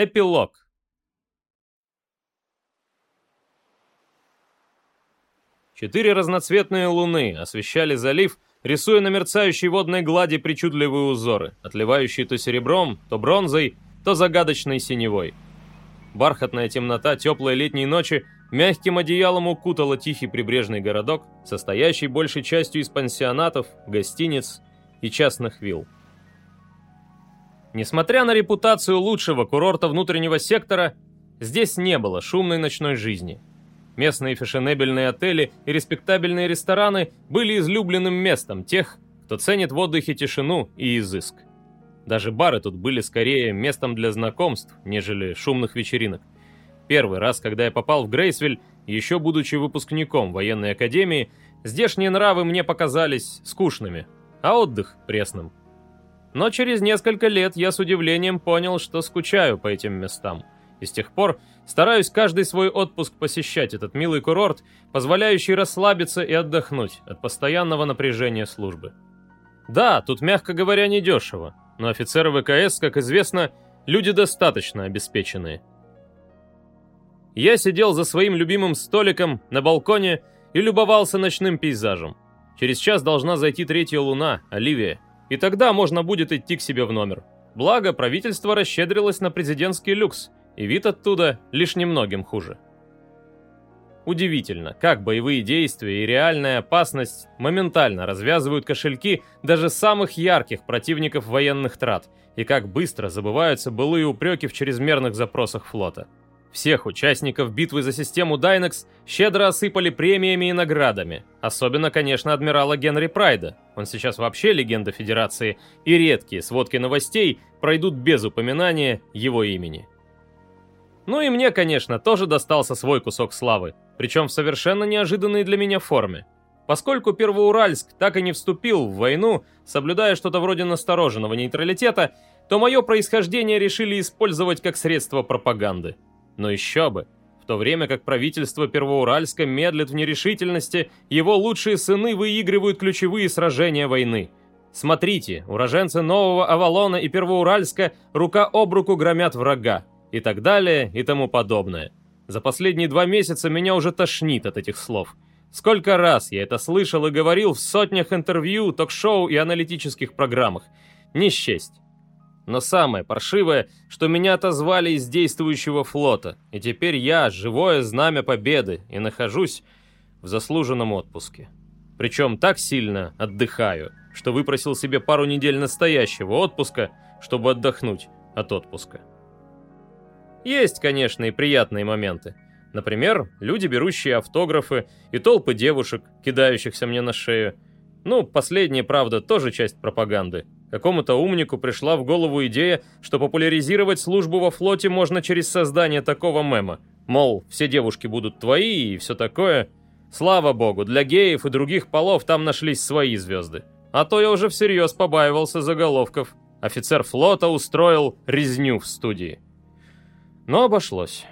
Эпилог. Четыре разноцветные луны освещали залив, рисуя на мерцающей водной глади причудливые узоры, отливающие то серебром, то бронзой, то загадочной синевой. Бархатная темнота теплой летней ночи мягким одеялом укутала тихий прибрежный городок, состоящий большей частью из пансионатов, гостиниц и частных вилл. Несмотря на репутацию лучшего курорта внутреннего сектора, здесь не было шумной ночной жизни. Местные фешенебельные отели и респектабельные рестораны были излюбленным местом тех, кто ценит в отдыхе тишину и изыск. Даже бары тут были скорее местом для знакомств, нежели шумных вечеринок. Первый раз, когда я попал в Грейсвиль, еще будучи выпускником военной академии, здешние нравы мне показались скучными, а отдых — пресным. Но через несколько лет я с удивлением понял, что скучаю по этим местам. И с тех пор стараюсь каждый свой отпуск посещать этот милый курорт, позволяющий расслабиться и отдохнуть от постоянного напряжения службы. Да, тут, мягко говоря, недешево, но офицеры ВКС, как известно, люди достаточно обеспеченные. Я сидел за своим любимым столиком на балконе и любовался ночным пейзажем. Через час должна зайти третья луна, Оливия, и тогда можно будет идти к себе в номер. Благо, правительство расщедрилось на президентский люкс, и вид оттуда лишь немногим хуже. Удивительно, как боевые действия и реальная опасность моментально развязывают кошельки даже самых ярких противников военных трат, и как быстро забываются былые упреки в чрезмерных запросах флота. Всех участников битвы за систему Dynex щедро осыпали премиями и наградами. Особенно, конечно, адмирала Генри Прайда. Он сейчас вообще легенда Федерации, и редкие сводки новостей пройдут без упоминания его имени. Ну и мне, конечно, тоже достался свой кусок славы, причем в совершенно неожиданной для меня форме. Поскольку Первоуральск так и не вступил в войну, соблюдая что-то вроде настороженного нейтралитета, то мое происхождение решили использовать как средство пропаганды. Но еще бы. В то время как правительство Первоуральска медлит в нерешительности, его лучшие сыны выигрывают ключевые сражения войны. Смотрите, уроженцы Нового Авалона и Первоуральска рука об руку громят врага. И так далее, и тому подобное. За последние два месяца меня уже тошнит от этих слов. Сколько раз я это слышал и говорил в сотнях интервью, ток-шоу и аналитических программах. Не счесть. Но самое паршивое, что меня отозвали из действующего флота, и теперь я живое знамя победы и нахожусь в заслуженном отпуске. Причем так сильно отдыхаю, что выпросил себе пару недель настоящего отпуска, чтобы отдохнуть от отпуска. Есть, конечно, и приятные моменты. Например, люди, берущие автографы, и толпы девушек, кидающихся мне на шею. Ну, последнее, правда, тоже часть пропаганды. Какому-то умнику пришла в голову идея, что популяризировать службу во флоте можно через создание такого мема. Мол, все девушки будут твои и все такое. Слава богу, для геев и других полов там нашлись свои звезды. А то я уже всерьез побаивался заголовков. Офицер флота устроил резню в студии. Но обошлось.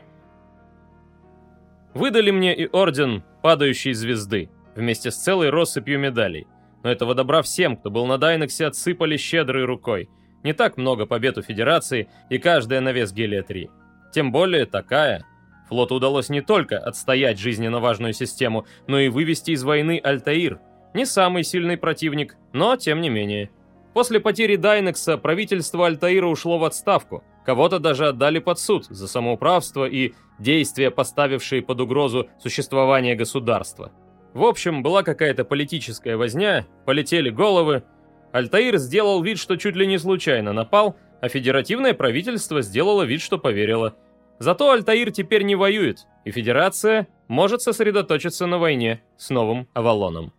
Выдали мне и орден падающей звезды, вместе с целой россыпью медалей но этого добра всем, кто был на Дайнексе, отсыпали щедрой рукой. Не так много побед у Федерации, и каждая на вес Гелия-3. Тем более такая. Флоту удалось не только отстоять жизненно важную систему, но и вывести из войны Альтаир. Не самый сильный противник, но тем не менее. После потери Дайнекса правительство Альтаира ушло в отставку. Кого-то даже отдали под суд за самоуправство и действия, поставившие под угрозу существование государства. В общем, была какая-то политическая возня, полетели головы. Альтаир сделал вид, что чуть ли не случайно напал, а федеративное правительство сделало вид, что поверило. Зато Альтаир теперь не воюет, и Федерация может сосредоточиться на войне с новым Авалоном.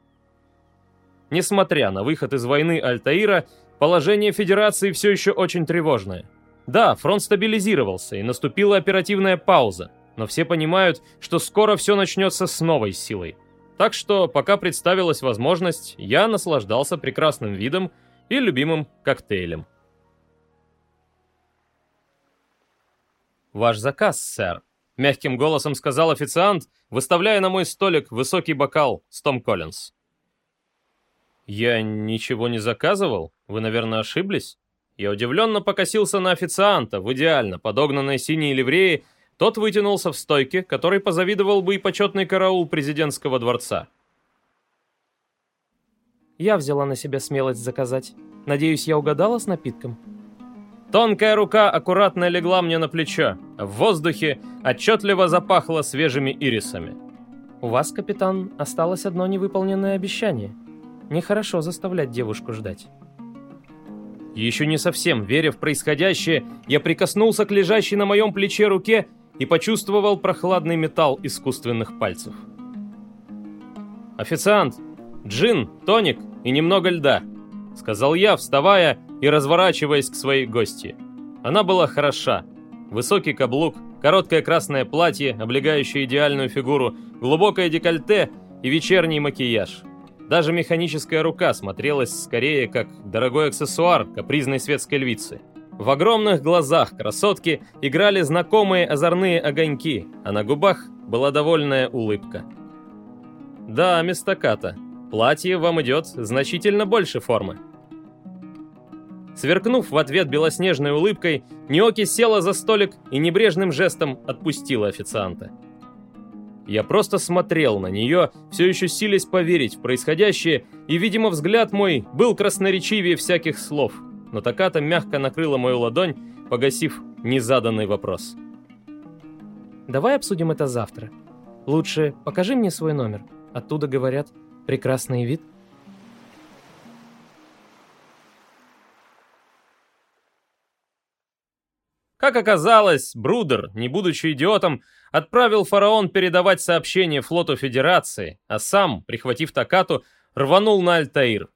Несмотря на выход из войны Альтаира, положение Федерации все еще очень тревожное. Да, фронт стабилизировался, и наступила оперативная пауза, но все понимают, что скоро все начнется с новой силой – так что, пока представилась возможность, я наслаждался прекрасным видом и любимым коктейлем. «Ваш заказ, сэр», — мягким голосом сказал официант, выставляя на мой столик высокий бокал с Том Коллинз. «Я ничего не заказывал? Вы, наверное, ошиблись?» Я удивленно покосился на официанта в идеально подогнанной синей ливреи, тот вытянулся в стойке, который позавидовал бы и почетный караул президентского дворца. Я взяла на себя смелость заказать. Надеюсь, я угадала с напитком? Тонкая рука аккуратно легла мне на плечо. В воздухе отчетливо запахло свежими ирисами. У вас, капитан, осталось одно невыполненное обещание. Нехорошо заставлять девушку ждать. Еще не совсем веря в происходящее, я прикоснулся к лежащей на моем плече руке и почувствовал прохладный металл искусственных пальцев. «Официант! Джин, тоник и немного льда!» — сказал я, вставая и разворачиваясь к своей гости. Она была хороша. Высокий каблук, короткое красное платье, облегающее идеальную фигуру, глубокое декольте и вечерний макияж. Даже механическая рука смотрелась скорее как дорогой аксессуар капризной светской львицы. В огромных глазах красотки играли знакомые озорные огоньки, а на губах была довольная улыбка. «Да, мистаката, платье вам идет значительно больше формы». Сверкнув в ответ белоснежной улыбкой, Ниоки села за столик и небрежным жестом отпустила официанта. Я просто смотрел на нее, все еще силясь поверить в происходящее, и, видимо, взгляд мой был красноречивее всяких слов. Но Таката мягко накрыла мою ладонь, погасив незаданный вопрос. «Давай обсудим это завтра. Лучше покажи мне свой номер. Оттуда, говорят, прекрасный вид». Как оказалось, Брудер, не будучи идиотом, отправил фараон передавать сообщение флоту Федерации, а сам, прихватив Такату, рванул на Альтаир.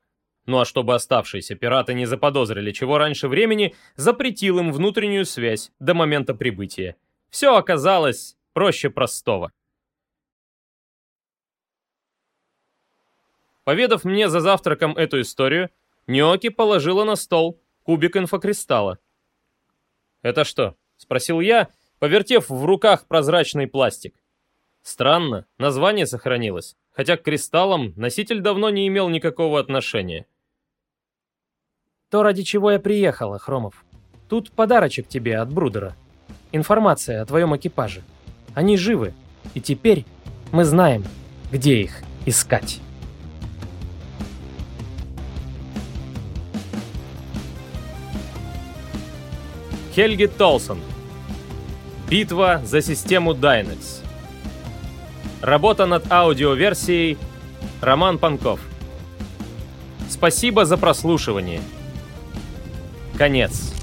Ну а чтобы оставшиеся пираты не заподозрили чего раньше времени, запретил им внутреннюю связь до момента прибытия. Все оказалось проще простого. Поведав мне за завтраком эту историю, Ниоки положила на стол кубик инфокристалла. «Это что?» — спросил я, повертев в руках прозрачный пластик. Странно, название сохранилось, хотя к кристаллам носитель давно не имел никакого отношения. То, ради чего я приехала, Хромов. Тут подарочек тебе от Брудера. Информация о твоем экипаже. Они живы, и теперь мы знаем, где их искать. Хельги Толсон. Битва за систему Dynex. Работа над аудиоверсией Роман Панков. Спасибо за прослушивание. Конец.